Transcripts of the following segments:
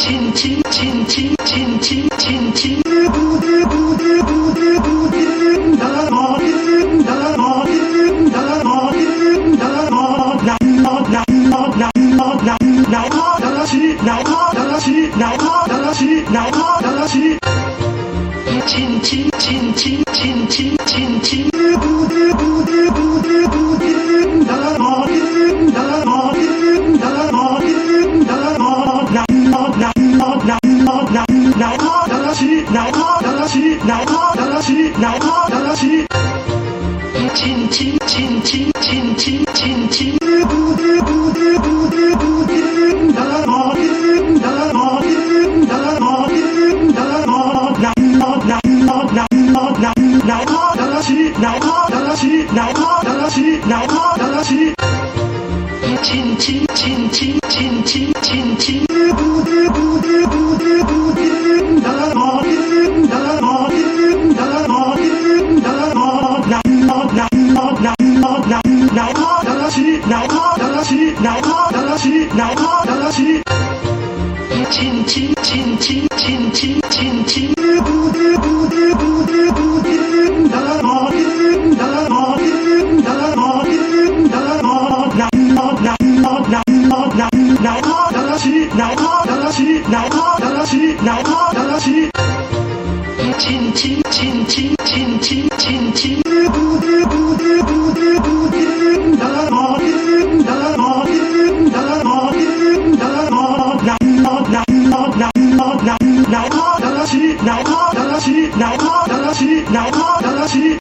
亲亲亲亲亲亲亲亲，不的不的不的不 나같이 나가시 나가 나같이 나가 나같이 친친친친친친친 나가 나가기를 나가 나가시 나가 나가시 친친친친친친친친 来我的起来我的起，亲亲亲亲亲亲亲亲，不的不的不的不的的我的的我的的我的的我，来我来我来我来来我的起来我的起来我的起来我的起，亲亲亲亲亲亲亲亲， 的起来我的起来我的起来我的起。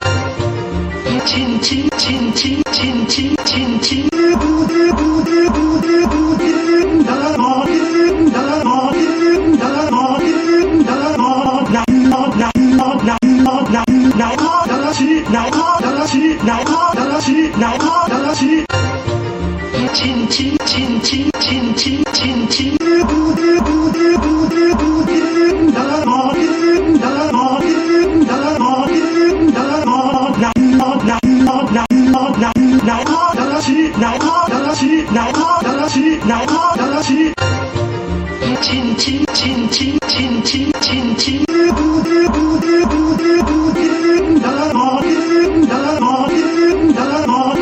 亲亲亲亲亲亲亲亲，不的不的不的不的的我的的我的的我的的我，来我来我来我来来我的起来我的起来我的起来我的起，亲亲亲亲亲亲亲亲，不的不的不的不的起来我的起来我的起来我的起，亲亲亲亲亲亲亲亲，不的不的不的不的的我的的我的的我的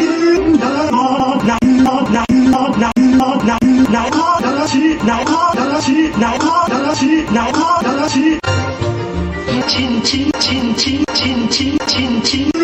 的我，来我来我来我来来我的起来我的起来我的起来我的起。亲亲亲亲亲亲亲亲，